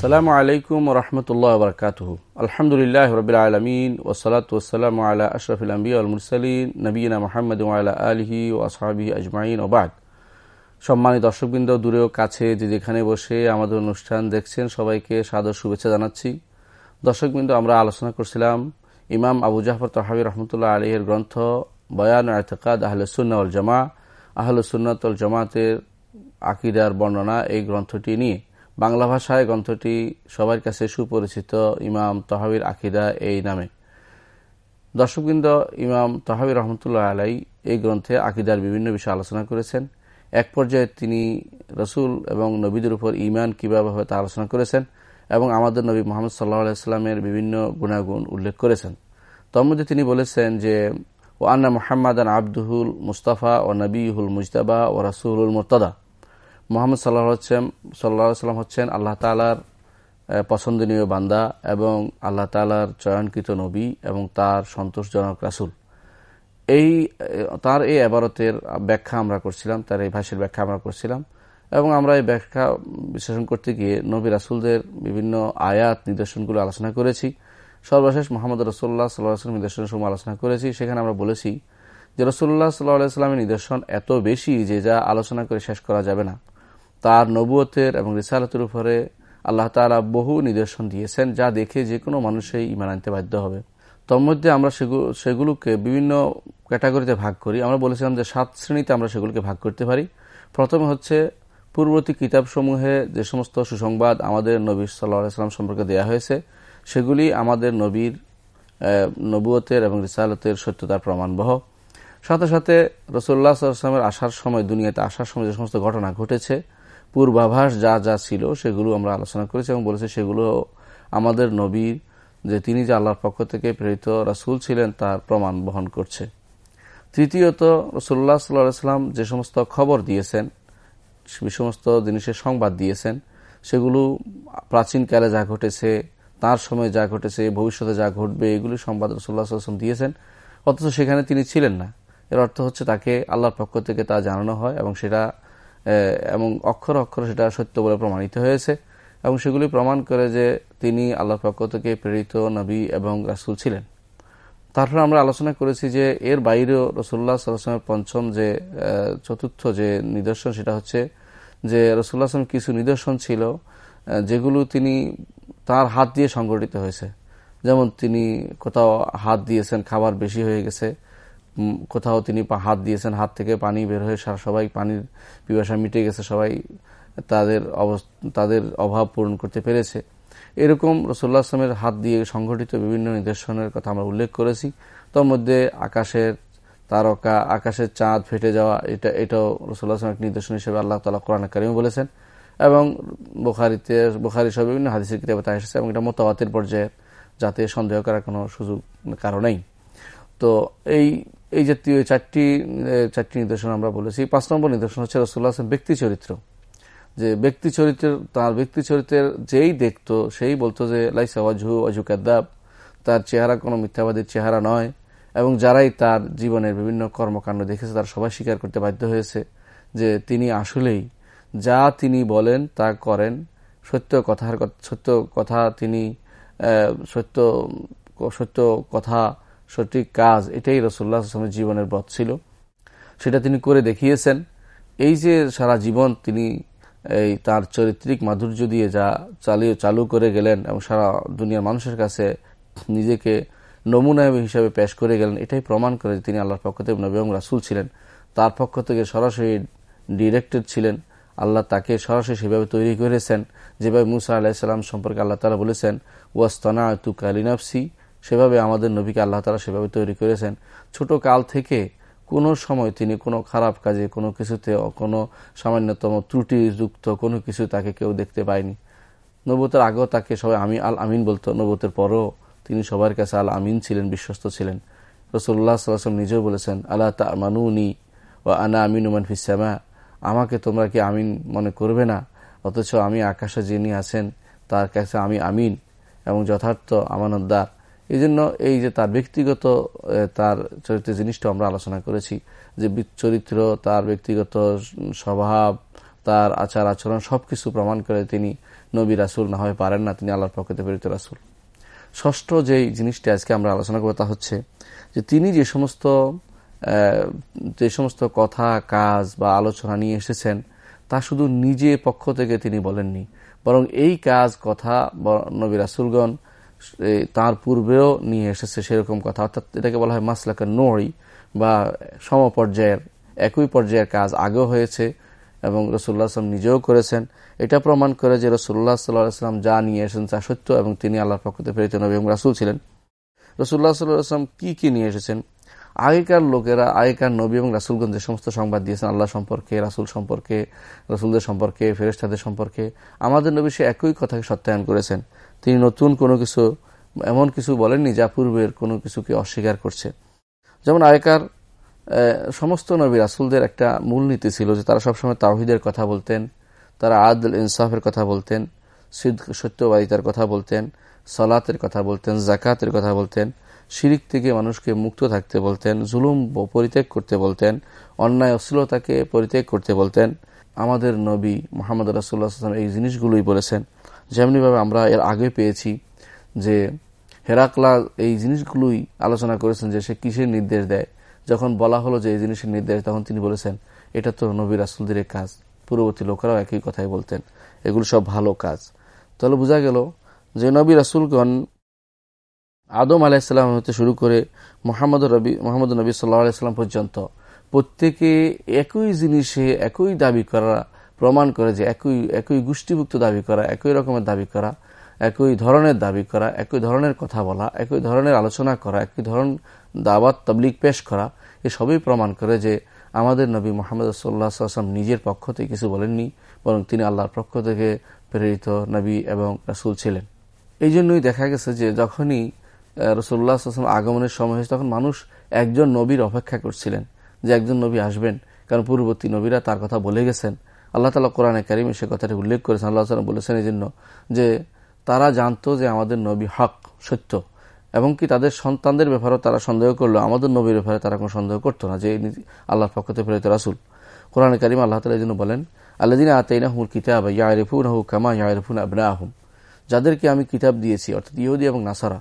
আসসালামু আলাইকুম রহমতুল্লাহ বরকাত আলহামদুলিল্লাহ রবিল আলমিন ওসলাত ওসালাম আল্লাহ আশরফুল আম্বি আলমুরসালিন নবীনা মোহাম্মদ আলহি ও আসহাবি আজমাইন ওবাদ সম্মানিত দর্শকবৃন্দ দূরেও কাছে যে যেখানে বসে আমাদের অনুষ্ঠান দেখছেন, সবাইকে সাদর শুভেচ্ছা জানাচ্ছি। দর্শকবৃন্দ, আমরা আলোচনা করছিলাম ইমাম আবু জাফর তহাবি রহমতুল্লাহ আলহের গ্রন্থ বয়ান আয়তকাদ আহলসুন্নাউল জামা আহলসুন্নাতুল জামাতের আকিদার বর্ণনা এই গ্রন্থটি নিয়ে। বাংলা ভাষায় গ্রন্থটি সবার কাছে সুপরিচিত ইমাম তহাবির আকিদা এই নামে। দর্শকবৃন্দ, ইমাম তহাবির রহমতুল্লাহ আলাই এই গ্রন্থে আকিদার বিভিন্ন বিষয়ে আলোচনা করেছেন। এক পর্যায়ে তিনি রসুল এবং নবীদের উপর ইমান কীভাবে হবে তা আলোচনা করেছেন এবং আমাদের নবী মোহাম্মদ সাল্লাহ আলাইস্লামের বিভিন্ন গুণাগুণ উল্লেখ করেছেন। তার মধ্যে তিনি বলেছেন যে ও আন্না মোহাম্মদান আব্দুহুল মুস্তাফা ও নবীহুল মুজতাবা ও রাসুহুল মোর্তদা। মোহাম্মদ সাল্লাহ হচ্ছেন সাল্লাহ সাল্লাম হচ্ছেন আল্লাহ তালার পছন্দনীয় বান্দা এবং আল্লাহ তালার চয়নকৃত নবী এবং তার সন্তোষজনক রাসুল। এই, তার এই আবারতের ব্যাখ্যা আমরা করছিলাম, তার এই ভাষের ব্যাখ্যা আমরা করছিলাম এবং আমরা এই ব্যাখ্যা বিশ্লেষণ করতে গিয়ে নবী রাসুলদের বিভিন্ন আয়াত নিদর্শনগুলো আলোচনা করেছি। সর্বশেষ মোহাম্মদ রসোল্লা সাল্লাহ নিদর্শন সমূহ আলোচনা করেছি। সেখানে আমরা বলেছি যে রসুল্লাহ সাল্লাহ আলাইস্লামের নিদর্শন এত বেশি যে যা আলোচনা করে শেষ করা যাবে না। তার নবুয়তের এবং রিসালতের উপরে আল্লাহ তালা বহু নিদর্শন দিয়েছেন, যা দেখে যে কোনো মানুষই ইমান আনতে বাধ্য হবে। তন্মধ্যে আমরা সেগুলোকে বিভিন্ন ক্যাটাগরিতে ভাগ করি। আমরা বলেছিলাম যে সাত শ্রেণীতে আমরা সেগুলোকে ভাগ করতে পারি। প্রথমে হচ্ছে পূর্ববর্তী কিতাবসমূহে যে সমস্ত সুসংবাদ আমাদের নবী সাল্লাহ সাল্লাম সম্পর্কে দেওয়া হয়েছে, সেগুলি আমাদের নবীর নবুয়তের এবং রিসালতের সত্যতার প্রমাণবহ। সাথে সাথে রসুল্লাহ সাল্লামের আসার সময়, দুনিয়াতে আসার সময় যে সমস্ত ঘটনা ঘটেছে পূর্বাভাস যা যা ছিল সেগুলো আমরা আলোচনা করেছি এবং বলেছি সেগুলো আমাদের নবীর যে তিনি যে আল্লাহর পক্ষ থেকে প্রেরিত রাসুল ছিলেন তার প্রমাণ বহন করছে। তৃতীয়ত রসুল্লাহ সাল্লাম যে সমস্ত খবর দিয়েছেন সে সমস্ত জিনিসের সংবাদ দিয়েছেন, সেগুলো প্রাচীনকালে যা ঘটেছে, তার সময় যা ঘটেছে, ভবিষ্যতে যা ঘটবে, এগুলি সংবাদ রসুল্লাহ সাল্লাম দিয়েছেন। অথচ সেখানে তিনি ছিলেন না। এর অর্থ হচ্ছে তাকে আল্লাহর পক্ষ থেকে তা জানানো হয় এবং সেটা এবং অক্ষর অক্ষর সেটা সত্য বলে প্রমাণিত হয়েছে। এবং সেগুলি প্রমাণ করে যে তিনি আল্লাহ পক্ষ থেকে প্রেরিত নবী এবং রাসুল ছিলেন। তারপর আমরা আলোচনা করেছি যে এর বাইরেও রসুল্লাহ সাল্লামের পঞ্চম যে চতুর্থ যে নিদর্শন সেটা হচ্ছে যে রসুল্লাহ আসলাম কিছু নিদর্শন ছিল যেগুলো তিনি তার হাত দিয়ে সংগঠিত হয়েছে। যেমন তিনি কোথাও হাত দিয়েছেন, খাবার বেশি হয়ে গেছে কোথাও তিনি হাত দিয়েছেন, হাত থেকে পানি বের হয়ে সবাই পানির পিপাসা মিটে গেছে, সবাই তাদের তাদের অভাব পূরণ করতে পেরেছে। এরকম রসুল্লাহ আসলামের হাত দিয়ে সংঘটিত বিভিন্ন নিদর্শনের কথা আমরা উল্লেখ করেছি। তার মধ্যে আকাশের তারকা, আকাশের চাঁদ ফেটে যাওয়া, এটা এটাও রসুল্লাহ আসলাম এক নিদর্শন হিসেবে আল্লাহ তালা কোরআন কারিমে বলেছেন। এবং বোখারিতে বোখারি সব বিভিন্ন হাদিসের কিতাবে তা এসেছে এবং এটা মোতাবাতের পর্যায়ে যাতে সন্দেহ করার কোনো সুযোগ কারণেই তো এই এই জাতীয় চারটি চারটি নিদর্শন আমরা বলেছি। পাঁচ নম্বর নিদর্শন হচ্ছে রসুল্লাহ আসলাম ব্যক্তি চরিত্র। যে ব্যক্তি চরিত্রের, তার ব্যক্তি চরিত্রের যেই দেখতো, সেই বলতো যে, লাইসা অজু অজু কাদ্দাব, তার চেহারা কোনো মিথ্যাবাদীর চেহারা নয় এবং যারাই তার জীবনের বিভিন্ন কর্মকাণ্ড দেখেছে, তার সবাই স্বীকার করতে বাধ্য হয়েছে যে তিনি আসলেই যা তিনি বলেন, তা করেন। সত্য কথার সত্য কথা তিনি সত্য সত্য কথা সঠিক কাজ এটাই রসুল্লাহ আসলামের জীবনের ব্রত ছিল। সেটা তিনি করে দেখিয়েছেন। এই যে সারা জীবন তিনি এই তার চরিত্রিক মাধুর্য দিয়ে যা চালিয়ে চালু করে গেলেন এবং সারা দুনিয়ার মানুষের কাছে নিজেকে নমুনা হিসাবে পেশ করে গেলেন, এটাই প্রমাণ করে তিনি আল্লাহর পক্ষ থেকে নবী রাসুল ছিলেন। তার পক্ষ থেকে সরাসরি ডিরেক্টেড ছিলেন। আল্লাহ তাকে সরাসরি সেভাবে তৈরি করেছেন। যেভাবে মুসা আলাহিসাল্লাম সম্পর্কে আল্লাহ তালা বলেছেন ওয়াস্তনা তু কালিনাফসি সেভাবে আমাদের নবীকে আল্লাহ তালা সেভাবে তৈরি করেছেন। ছোট কাল থেকে কোনো সময় তিনি কোনো খারাপ কাজে, কোনো কিছুতে, কোনো সামান্যতম ত্রুটিযুক্ত কোনো কিছু তাকে কেউ দেখতে পায়নি। নবতের আগেও তাকে সবাই আমি আল আমিন বলতো নবতের পরও তিনি সবার কাছে আল আমিন ছিলেন, বিশ্বস্ত ছিলেন। রসুল্লাহ সাল্লাম নিজেও বলেছেন আল্লাহ তা মানুনি ও আনা আমিন উমান ফিসামা আমাকে তোমরা কি আমিন মনে করবে না? অথচ আমি আকাশে যিনি আছেন, তার কাছে আমি আমিন এবং যথার্থ আমানতদার। এই জন্য এই যে তার ব্যক্তিগত তার চরিত্রের জিনিসটা আমরা আলোচনা করেছি, যে চরিত্র, তার ব্যক্তিগত স্বভাব, তার আচার আচরণ সবকিছু প্রমাণ করে তিনি নবী রাসুল না হয় পারেন না, তিনি আল্লাহর পক্ষে প্রেরিত রাসুল। ষষ্ঠ যেই জিনিসটি আজকে আমরা আলোচনা করব তা হচ্ছে যে তিনি যে সমস্ত যে সমস্ত কথা, কাজ বা আলোচনা নিয়ে এসেছেন, তা শুধু নিজে পক্ষ থেকে তিনি বলেননি, বরং এই কাজ, কথা নবী রাসুলগণ তার পূর্বেও নিয়ে এসেছে সেরকম কথা। অর্থাৎ এটাকে বলা হয় মাসলাকা নড়ি বা সমপর্যায়ের, একই পর্যায়ের কাজ আগেও হয়েছে এবং রসুল্লাহ আসলাম নিজেও করেছেন। এটা প্রমাণ করে যে রসুল্লাহ সাল্লাহাম যা নিয়ে এসেছেন তা সত্য এবং তিনি আল্লাহর পক্ষতে প্রেরিত নবী এবং রাসুল ছিলেন। রসুল্লাহ সাল্লাহ আসলাম কি কি নিয়ে এসেছেন? আগেকার লোকেরা, আগেকার নবী এবং রাসুলগঞ্জ যে সমস্ত সংবাদ দিয়েছেন আল্লাহ সম্পর্কে, রাসুল সম্পর্কে, রসুলদের সম্পর্কে ফেরেস্তাদের সম্পর্কে, আমাদের নবী সে একই কথাকে সত্যায়ন করেছেন। তিনি নতুন কোনো কিছু, এমন কিছু বলেননি যা পূর্বের কোনো কিছুকে অস্বীকার করছে। যেমন আগেকার সমস্ত নবী রাসুলদের একটা মূলনীতি ছিল যে তারা সবসময় তাহিদের কথা বলতেন, তারা আদল ইনসাফের কথা বলতেন সত্যবাদিতার কথা বলতেন, সলাতের কথা বলতেন জাকাতের কথা বলতেন, শিরিক থেকে মানুষকে মুক্ত থাকতে বলতেন, জুলুম পরিত্যাগ করতে বলতেন, অন্যায়, অশ্লীলতাকে পরিত্যাগ করতে বলতেন। আমাদের নবী মোহাম্মদ রাসুল্লাহ এই জিনিসগুলোই বলেছেন। যেমনিভাবে আমরা এর আগে পেয়েছি যে হেরাকলা এই জিনিসগুলোই আলোচনা করেছেন যে সে কিসের নির্দেশ দেয়। যখন বলা হলো যে এই জিনিসের নির্দেশ, তখন তিনি বলেছেন, এটা তো নবী রাসুলদের কাজ। পূর্ববর্তী লোকেরাও একই কথাই বলতেন, এগুলো সব ভালো কাজ। তাহলে বোঝা গেল যে নবী রাসুলগণ আদম আলাহিসাল্লাম হতে শুরু করে মোহাম্মদ রবি, মোহাম্মদ নবী সাল্লাহ আলাইসাল্লাম পর্যন্ত প্রত্যেকে একই জিনিসে একই দাবি করা প্রমাণ করে যে একই একই গোষ্ঠীভুক্ত দাবি করা, একই রকমের দাবি করা, একই ধরনের দাবি করা, একই ধরনের কথা বলা, একই ধরনের আলোচনা করা, একই ধরন দাওয়াত তবলিক পেশ করা এসবই প্রমাণ করে যে আমাদের নবী মোহাম্মদ সাল্লাহ আসলাম নিজের পক্ষ থেকে কিছু বলেননি, বরং তিনি আল্লাহর পক্ষ থেকে প্রেরিত নবী এবং রাসুল ছিলেন। এই জন্যই দেখা গেছে যে যখনই রসুল্লাহ আসলাম আগমনের সময় হয়েছে, তখন মানুষ একজন নবীর অপেক্ষা করছিলেন, যে একজন নবী আসবেন, কারণ পূর্ববর্তী নবীরা তার কথা বলে গেছেন। আল্লাহ তালা কোরআনে কারিমে সে কথাটি উল্লেখ করেছেন। আল্লাহ সালাম বলেছেন এই জন্য যে তারা জানতো যে আমাদের নবী হক, সত্য, এবং কি তাদের সন্তানদের ব্যাপারেও তারা সন্দেহ করল। আমাদের নবীর ব্যাপারে তারা কোনো সন্দেহ করতো না যে আল্লাহর পক্ষতে প্রেরিত রাসুল। কোরআন করিম আল্লাহ তালা এই জন্য বলেন আল্লাদিন আতাইনা হুল কিতাব ইয়ারিফুন হু কামা ইয়ারিফুন আবনা আহম যাদেরকে আমি কিতাব দিয়েছি, অর্থাৎ ইহুদি এবং নাসারা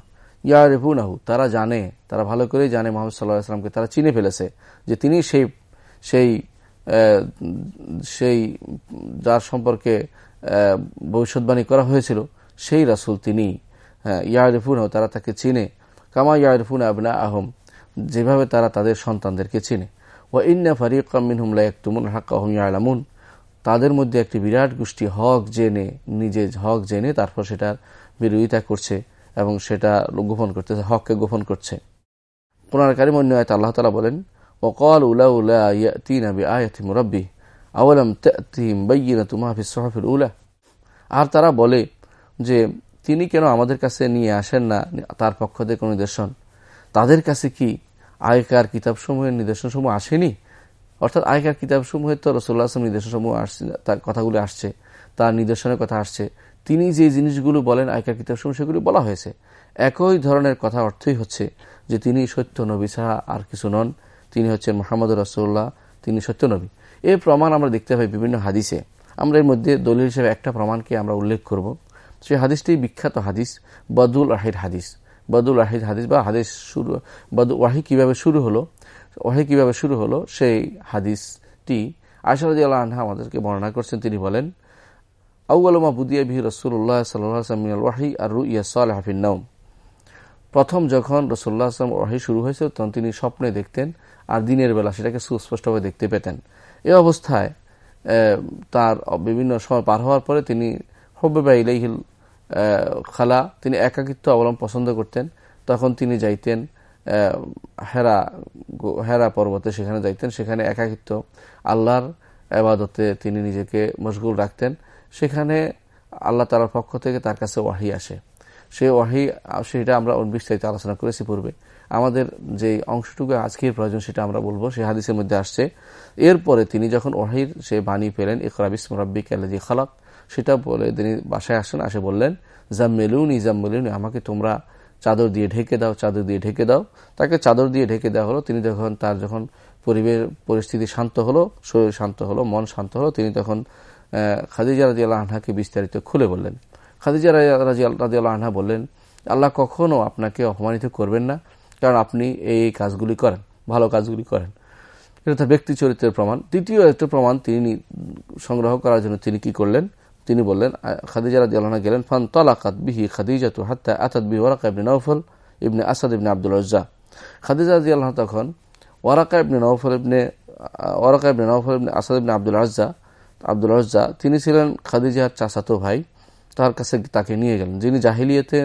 ইয়ারিফুন আহু তারা জানে, তারা ভালো করেই জানে, মোহাম্মদ সাল্লাহ আসলামকে তারা চিনে ফেলেছে যে তিনি সেই সেই সেই, যার সম্পর্কে ভবিষ্যৎবাণী করা হয়েছিল, সেই রাসুল তিনি ইয়ারিফুন তারা তাকে চিনে। কামা ইয়ারিফুন আবনা আহম যেভাবে তারা তাদের সন্তানদেরকে চিনে। ও ইন্না ফারিক মিনহুম লাইকুমুন হাক্কা আহম ইয়ালামুন। তাদের মধ্যে একটি বিরাট গোষ্ঠী হক জেনে, নিজে হক জেনে তারপর সেটার বিরোধিতা করছে এবং সেটা গোপন করতেছে, হককে গোপন করছে। কোরআন কারিম আয়ত আল্লাহ তালা বলেন وقال لولا يأتينا بآية مربي أولم تأتهم بينة ما في الصحف الأولى আর তারা বলে যে তিনি কেন আমাদের কাছে নিয়ে আসেন না তার পক্ষ থেকে কোনো নিদর্শন তাদের কাছে কি আগেকার কিতাবসমূহের নিদর্শনসমূহ আসেনি অর্থাৎ আগেকার কিতাবসমূহের তো রসোল্লা আসলাম নিদর্শনসমূহ আসছে তার কথাগুলো আসছে তার নিদর্শনের কথা আসছে তিনি যে জিনিসগুলো বলেন আগেকার কিতাবসমূহ সেগুলি বলা হয়েছে একই ধরনের কথা অর্থই হচ্ছে যে তিনি সত্য নবী ছাড়া আর কিছু নন তিনি হচ্ছেন মোহাম্মদ রসোল্লাহ তিনি সত্য নবী। এই প্রমাণ আমরা দেখতে পাই বিভিন্ন হাদিসে। আমরা এর মধ্যে দলিল হিসেবে একটা প্রমাণকে আমরা উল্লেখ করব। সেই হাদিসটি বিখ্যাত হাদিস বদুল আহিদ হাদিস। বদুল আহিদ হাদিস বা হাদিস শুরু বদু ওয়াহি কীভাবে শুরু হলো, ওয়াহি কীভাবে শুরু হলো, সেই হাদিসটি আশারদি আল্লাহ আনহা আমাদেরকে বর্ণনা করছেন। তিনি বলেন আউআলমা বুদিয়া বিহি রসুল্লাহ সাল্লাহ ওয়াহি আর রু ইয়া সাল হাফিন নৌম প্রথম যখন রসুল্লাহ আসলাম ওয়াহি শুরু হয়েছে তখন তিনি স্বপ্নে দেখতেন আর দিনের বেলা সেটাকে সুস্পষ্টভাবে দেখতে পেতেন। এ অবস্থায় তার বিভিন্ন সময় পার হওয়ার পরে তিনি হব্বা ইলাইহিল খালা, তিনি একাকিত্ব অবলম্বন পছন্দ করতেন। তখন তিনি যাইতেন হেরা হেরা পর্বতে সেখানে যাইতেন। সেখানে একাকিত্ব, আল্লাহর আবাদতে তিনি নিজেকে মশগুল রাখতেন। সেখানে আল্লাহ তালার পক্ষ থেকে তার কাছে ওয়াহি আসে। সে ওয়াহি সেটা আমরা বিস্তারিত আলোচনা করেছি পূর্বে। আমাদের যে অংশটুকু আজকের প্রয়োজন সেটা আমরা বলব, সে হাদিসের মধ্যে আসছে। এরপরে তিনি যখন ওয়াহির সে বাণী পেলেন ইকরাবিস মুরাব্বিক আল্লাজি খালাক, সেটা বলে তিনি বাসায় আসেন, আসে বললেন, জাম্মেলুনি জাম্মেলুনি, আমাকে তোমরা চাদর দিয়ে ঢেকে দাও, চাদর দিয়ে ঢেকে দাও। তাকে চাদর দিয়ে ঢেকে দেওয়া হলো, তিনি যখন তার যখন পরিবেশ, পরিস্থিতি শান্ত হলো, শরীর শান্ত হলো, মন শান্ত হলো, তিনি তখন খাদিজা রাজি আনহাকে বিস্তারিত খুলে বললেন। খাদিজা রাজি আল্লাহ আনহা বললেন, আল্লাহ কখনো আপনাকে অপমানিত করবেন না, কারণ আপনি এই কাজগুলি করেন, ভালো কাজগুলি করেন। এটা তার ব্যক্তি চরিত্রের প্রমাণ। তৃতীয় একটা প্রমাণ তিনি সংগ্রহ করার জন্য তিনি কি করলেন? তিনি বললেন, খাদিজা রাজি আল্লাহ গেলেন ফান তলাকাত বিহি খাদিজা তু হাত্তা আতাদ বিহি ওরাকা ইবনে নৌফল ইবনে আসাদ ইবনে আব্দুল রজ্জা খাদিজা রাজি আল্লাহ তখন ওয়ারাকা ইবনে নৌফল ইবনে, ওয়ারাকা ইবনে নৌফল ইবনে আসাদ ইবনে আব্দুল রাজ্জা আব্দুল রাজ্জা তিনি ছিলেন খাদিজার চাচাতো ভাই। তার কাছে তাকে নিয়ে গেলেন। যিনি জাহিলিয়াতে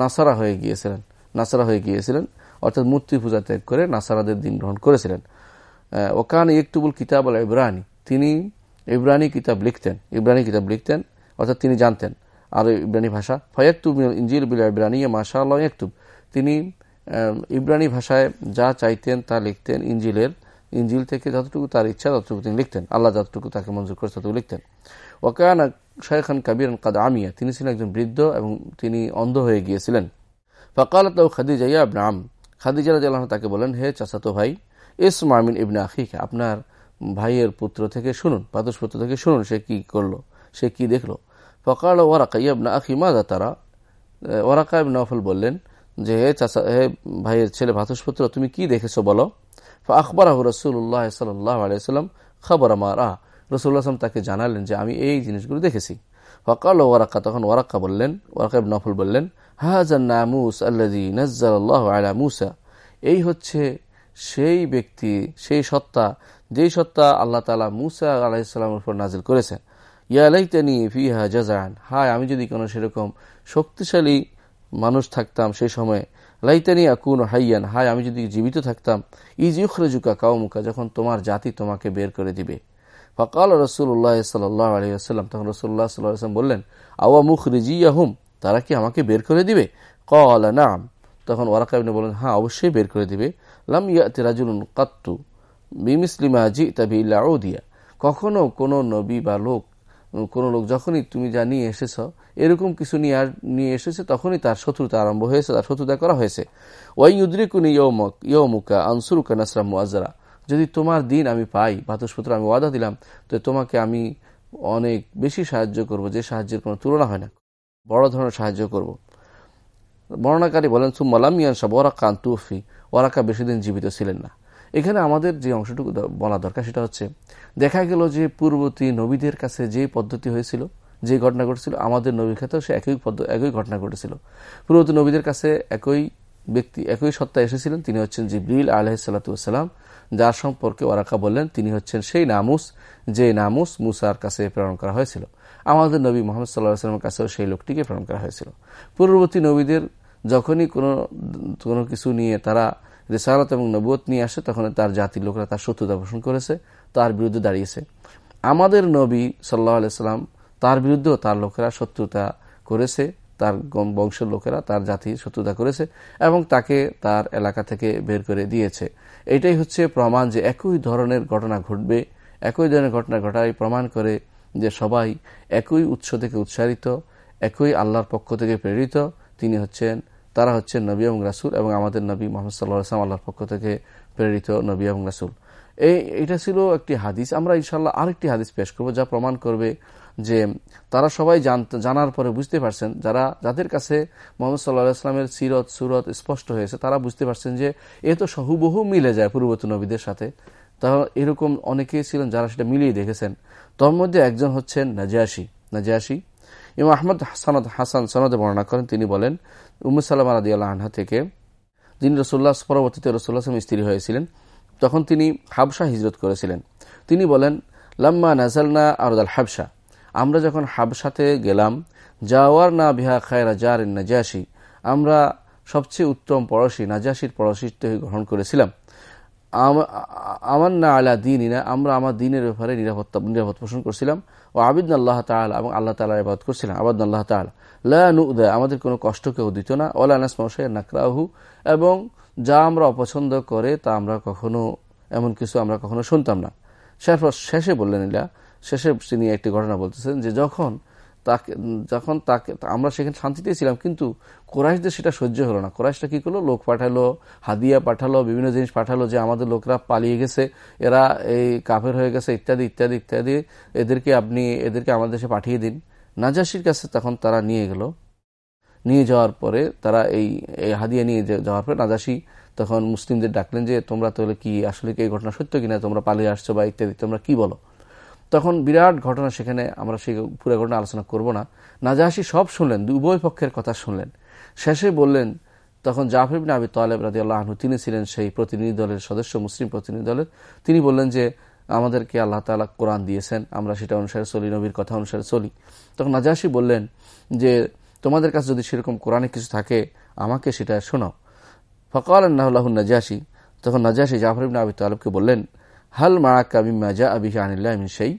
নাসারা হয়ে গিয়েছিলেন, নাসারা হয়ে গিয়েছিলেন, অর্থাৎ মূর্তি পূজা ত্যাগ করে নাসারাদের দিন গ্রহণ করেছিলেন। ওকান ইকতুবুল কিতাব আল ইব্রানি, তিনি ইব্রানি কিতাব লিখতেন, ইব্রানি কিতাব লিখতেন, অর্থাৎ তিনি জানতেন আর ইব্রানি ভাষা। ফয়াক্তুব ইঞ্জিল বিল ইব্রানি মাশা আল্লাহ ইয়াক্তুব। তিনি ইব্রানি ভাষায় যা চাইতেন তা লিখতেন ইঞ্জিলের ইঞ্জিল থেকে যতটুকু তার ইচ্ছা ততটুকু তিনি লিখতেন। আল্লাহ যতটুকু তাকে মঞ্জুর করে ততটুকু লিখতেন। ওকান শাহ খান কাবির কাদ আমিয়া তিনি ছিলেন একজন বৃদ্ধ এবং তিনি অন্ধ হয়ে গিয়েছিলেন। ফকালত খাদিজা ইয়া আবনা খাদিজা রাজি আল্লাহ তাকে বলেন, হে চাচাতো ভাই, ইসমা আমিন ইবনা আখিকে, আপনার ভাইয়ের পুত্র থেকে শুনুন পাতুষ পুত্র থেকে শুনুন, সে কি করল, সে কি দেখল? ফকাল ওয়ারাকা ইয়াবনা আখি মাজা তারা? ওয়ারাকা ইবন নফল বললেন যে, হে চাচা, হে ভাইয়ের ছেলে ভাতুষপুত্র তুমি কি দেখেছ বলো? আকবরাহ রসুল্লাহ সাল্লাহ আলিয়াল্লাম খবর আমার আহ রসুল্লাহ আসলাম তাকে জানালেন যে আমি এই জিনিসগুলো দেখেছি। ফকাল ওয়ারাক্কা, তখন ওয়ারাক্কা বললেন ওয়ারাকা নফল বললেন হাজান আল্লাদি নজ্জাল্লাহ আলা মুসা। এই হচ্ছে সেই ব্যক্তি, সেই সত্তা, যেই সত্তা আল্লাহ তালা মুসা আলাহিসাল্লামের উপর নাজিল করেছেন। ইয়ালাইতানি ফিহা জাজান হায়, আমি যদি কোনো সেরকম শক্তিশালী মানুষ থাকতাম সেই সময়ে, লাইতানি আকুন হাইয়ান, হায়, আমি যদি জীবিত থাকতাম ইজ ইউখরেজুকা কাউমুকা যখন তোমার জাতি তোমাকে বের করে দিবে। ফকাল রসুল্লাহ সাল্লাহ আলহিহাস্লাম তখন রসুল্লাহ সাল্লাম বললেন, আওয়া মুখ রিজিয়াহুম তারা কি আমাকে বের করে দিবে? কল নাম। তখন ওয়ারাকাবিনে বলেন হ্যাঁ অবশ্যই বের করে দিবে। লাম ইয়াতে রাজুলুন কাত্তু বিমিসলিমা জি তাবি ইল্লাউদিয়া কখনো কোনো নবী বা লোক, কোনো লোক যখনই তুমি যা নিয়ে এসেছ, এরকম কিছু নিয়ে নিয়ে এসেছে, তখনই তার শত্রুতা আরম্ভ হয়েছে, তার শত্রুতা করা হয়েছে। ওয়াই উদ্রিকুনি ইয়মক ইয়মুকা আনসুরুকা নাসরাম মুআজরা যদি তোমার দিন আমি পাই ভাতসপুত্র আমি ওয়াদা দিলাম, তো তোমাকে আমি অনেক বেশি সাহায্য করব, যে সাহায্যের কোনো তুলনা হয় না। বড় ধরনের সাহায্য করব। বর্ণাকারী বলেন সুম্মালাম ইয়ান সাহ ওরাকা আন্তুফি ওরাকা বেশি দিন জীবিত ছিলেন না। এখানে আমাদের যে অংশটুকু বলা দরকার সেটা হচ্ছে, দেখা গেল যে পূর্ববর্তী নবীদের কাছে যে পদ্ধতি হয়েছিল, যে ঘটনা ঘটেছিল, আমাদের নবীর ক্ষেত্রেও সে একই একই ঘটনা ঘটেছিল। পূর্ববর্তী নবীদের কাছে একই ব্যক্তি, একই সত্তা এসেছিলেন, তিনি হচ্ছেন জিব্রিল আলহিসাল্লাম যার সম্পর্কে ওরাকা বললেন, তিনি হচ্ছেন সেই নামুস, যে নামুস মুসার কাছে প্রেরণ করা হয়েছিল। আমাদের নবী মোহাম্মদ সাল্লাহ আসলামের কাছেও সেই লোকটিকে প্রেরণ করা হয়েছিল। পূর্ববর্তী নবীদের যখনই কোনো কোনো কিছু নিয়ে তারা রেসালত এবং নবুয়ত নিয়ে আসে, তখন তার জাতির লোকরা তার শত্রুতা পোষণ করেছে, তার বিরুদ্ধে দাঁড়িয়েছে। আমাদের নবী সাল্লাহ আলাইসাল্লাম তার বিরুদ্ধেও তার লোকেরা শত্রুতা করেছে। তার বংশের লোকেরা তার জাতি শত্রুতা করেছে এবং তাকে তার এলাকা থেকে বের করে দিয়েছে। এটাই হচ্ছে প্রমাণ যে একই ধরনের ঘটনা ঘটবে, একই ধরনের ঘটনা ঘটাই প্রমাণ করে যে সবাই একই উৎস থেকে উৎসারিত একই আল্লাহর পক্ষ থেকে প্রেরিত। তিনি হচ্ছেন, তারা হচ্ছেন নবী এবং রাসুল এবং আমাদের নবী মোহাম্মদ সাল্লাহ আসলাম আল্লাহর পক্ষ থেকে প্রেরিত নবী এবং রাসুল। এই এটা ছিল একটি হাদিস। আমরা ইনশাল্লাহ আরেকটি হাদিস পেশ করব যা প্রমাণ করবে যে তারা সবাই জানার পরে বুঝতে পারছেন, যারা, যাদের কাছে মোহাম্মদ সাল্লাহ ইসলামের সিরত, সুরত স্পষ্ট হয়েছে, তারা বুঝতে পারছেন যে এ তো সহুবহু মিলে যায় পূর্ববর্তী নবীদের সাথে। তারা এরকম অনেকেই ছিলেন যারা সেটা মিলিয়ে দেখেছেন। তোর মধ্যে একজন হচ্ছেন নাজিয়াসি নাজিয়াসি ইমাম আহমদ হাসানদ হাসান সনদে বর্ণনা করেন, তিনি বলেন, উম্মু সাল্লাম রাদি আল্লাহ আনহা থেকে যিনি রসুল্লাহ পরবর্তীতে রসুল্লাহ স্ত্রী হয়েছিলেন, তখন তিনি হাবসা হিজরত করেছিলেন। তিনি বলেন, লাম্মা নাজালনা আরদাল হাবসা আমরা যখন হাবসাতে গেলাম যাওয়ার না বিহা খায়রা জার নাজাসি আমরা সবচেয়ে উত্তম পড়শি নাজাসির পড়শিত্ব গ্রহণ করেছিলাম। আমার না আলা দিন ইনা আমরা আমার দিনের ব্যাপারে নিরাপত্তা নিরাপদ পোষণ করছিলাম। ও আবিদ আল্লাহ তালা এবং আল্লাহ তালা ইবাদ করছিলাম আবাদ আল্লাহ তালা লা আমাদের কোনো কষ্ট কেউ দিত না। ওলা নাসমশাই নাকরাহু। এবং যা আমরা অপছন্দ করে তা আমরা কখনো এমন কিছু আমরা কখনো শুনতাম না। শেষে বললেন ইলা শেষে তিনি একটি ঘটনা বলতেছেন যে যখন তাকে যখন তাকে আমরা সেখানে শান্তিতেই ছিলাম, কিন্তু কোরাইশদের সেটা সহ্য হলো না। কোরাইশটা কি করল? লোক পাঠালো, হাদিয়া পাঠালো, বিভিন্ন জিনিস পাঠালো যে আমাদের লোকরা পালিয়ে গেছে, এরা এই কাফের হয়ে গেছে, ইত্যাদি ইত্যাদি ইত্যাদি। এদেরকে আপনি এদেরকে আমাদের দেশে পাঠিয়ে দিন। নাজাসির কাছে তখন তারা নিয়ে গেল। নিয়ে যাওয়ার পরে তারা এই হাদিয়া নিয়ে যাওয়ার পরে নাজাসি তখন মুসলিমদের ডাকলেন যে, তোমরা তাহলে কি আসলে কি এই ঘটনা সত্য কিনা? তোমরা পালিয়ে আসছো বা ইত্যাদি, তোমরা কি বলো? তখন বিরাট ঘটনা সেখানে আমরা সেই পুরো ঘটনা আলোচনা করব না। নাজাহাসি সব শুনলেন উভয় পক্ষের কথা শুনলেন। শেষে বললেন, তখন জাফর বিন আবি তালেব রাজি আল্লাহনু তিনি ছিলেন সেই প্রতিনিধি দলের সদস্য, মুসলিম প্রতিনিধি দলের। তিনি বললেন যে, আমাদেরকে আল্লাহ তালা কোরআন দিয়েছেন, আমরা সেটা অনুসারে চলি, নবীর কথা অনুসারে চলি। তখন নাজাহাসি বললেন যে, তোমাদের কাছে যদি সেরকম কোরআনে কিছু থাকে, আমাকে সেটা শোনাও। ফকাল আল্লাহ নাজাসি তখন নাজাসি জাফর ইবিন আবি তালেবকে বললেন হাল মারাক্কা বিম্মা যা আবি আনিল্লাহ মিন সেই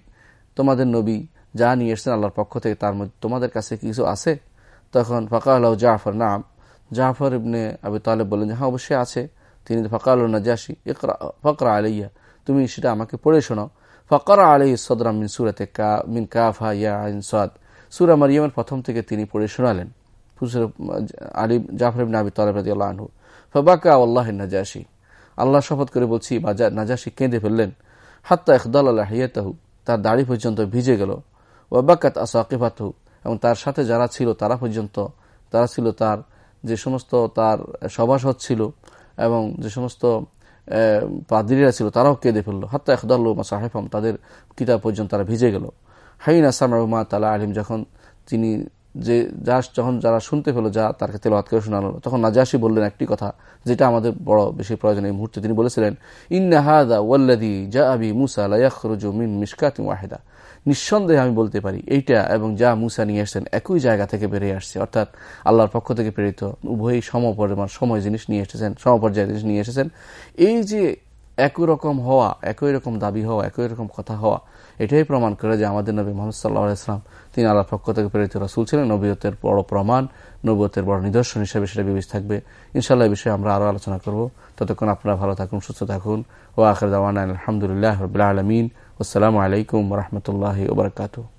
তোমাদের নবী যা নিয়ে এসছেন আল্লাহর পক্ষ থেকে তার মধ্যে তোমাদের কাছে কিছু আছে? তখন ফকা আল্লাহ জাফর, নাম। জাফর ইবনে আবি তালেব বললেন যে হ্যাঁ অবশ্যই আছে। তিনি ফকা আল্লাহ নাজাসি ফকরা আলাইয়া, তুমি সেটা আমাকে পড়ে শোনাও ফকরা আলাই সদরাম মিন সুরাতে কা, মিন কাফা ইয়া আইন সাদ। সুরা মারিয়ামের প্রথম থেকে তিনি পড়ে শোনালেন। আলী জাফর ইবনে আবি তালেব রাজি আল্লাহ আনহু। ফবাকা আল্লাহ নাজাসি আল্লাহ শপথ করে বলছি নাজাসি কেঁদে ফেললেন। হাত্তা ইকদাল আল্লাহ হিয়াতাহু তার দাড়ি পর্যন্ত ভিজে গেল। ওয়াবাকাত আসাকিফাতহু। এবং তার সাথে যারা ছিল তারা পর্যন্ত, তারা ছিল তার যে সমস্ত তার সভাসদ ছিল এবং যে সমস্ত পাদ্রীরা ছিল, তারাও কেঁদে ফেলল। হাত্তা মা সাহেফাম তাদের কিতাব পর্যন্ত তারা ভিজে গেল। হাইন আসাম মা তালা আলিম, যখন তিনি যে যা যখন যারা শুনতে পেল, যা তার ক্ষেত্রে তেলাওয়াত করে শোনালো, তখন নাজাসি বললেন একটি কথা, যেটা আমাদের বড় বেশি প্রয়োজন এই মুহূর্তে। তিনি বলেছিলেন ওয়াহেদা। নিঃসন্দেহে আমি বলতে পারি, এইটা এবং যা মুসা নিয়ে এসছেন একই জায়গা থেকে বেরিয়ে আসছে। অর্থাৎ আল্লাহর পক্ষ থেকে প্রেরিত, উভয়ই সমপরিমাণ সময় জিনিস নিয়ে এসেছেন, সমপর্যায় জিনিস নিয়ে এসেছেন। এই যে একই রকম হওয়া, একই রকম দাবি হওয়া, একই রকম কথা হওয়া এটাই প্রমাণ করে যে আমাদের নবী মোহাম্মদ সাল্লাহ ইসলাম তিনি আল্লাহ পক্ষ থেকে প্রেরিত রাসুল ছিলেন। নবীয়তের বড় প্রমাণ, নবীয়তের বড় নিদর্শন হিসেবে সেটা বিবেচ থাকবে। ইনশাল্লাহ এই বিষয়ে আমরা আরও আলোচনা করব। ততক্ষণ আপনারা ভালো থাকুন, সুস্থ থাকুন। ও আখর দাওয়ান আলহামদুলিল্লাহ আলমিন। আসসালামু আলাইকুম রহমতুল্লাহ ওবরাকাতু